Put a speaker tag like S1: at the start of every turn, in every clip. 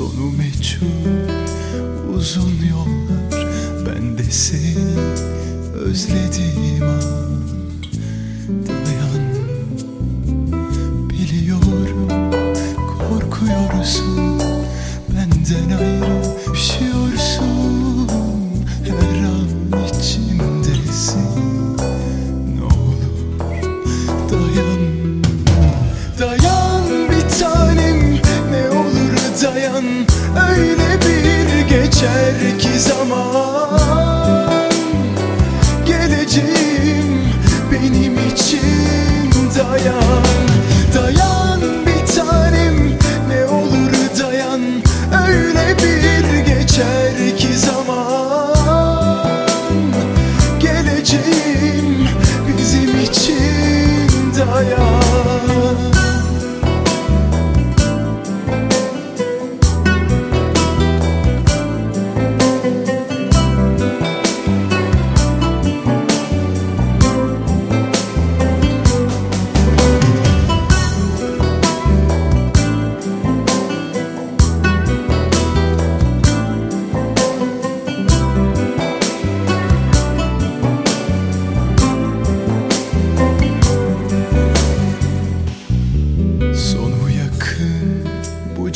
S1: Sonu meçhul. Uzun yollar Ben de seni özlediğim an. Öyle bir geçer ki zaman.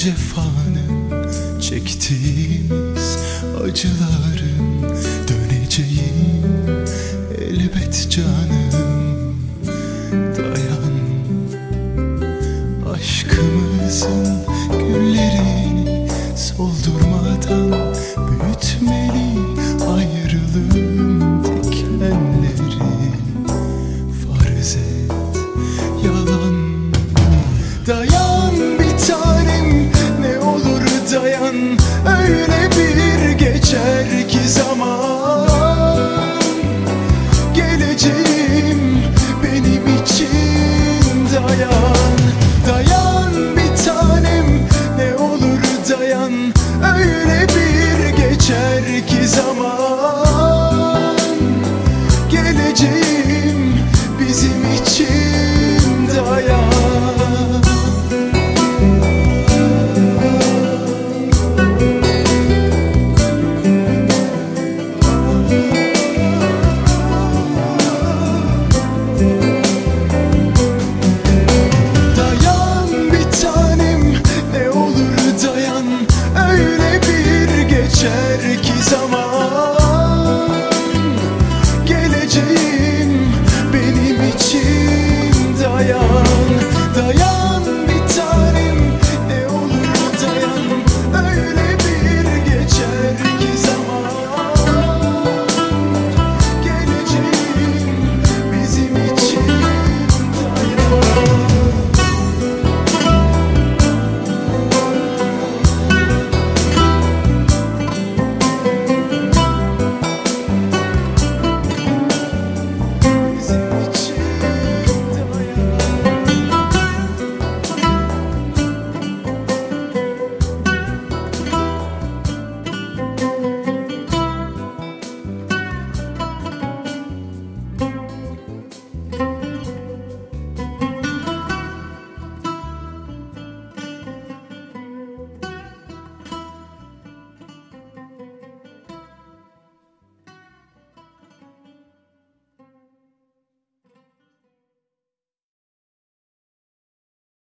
S1: cefanın Çektiğimiz acıların Döneceğim elbet canım. öyle bir geçer ki zaman. Geleceğim benim için dayan Dayan bir tanem. Ne olur dayan Öyle bir geçer ki zaman. Geleceğim öyle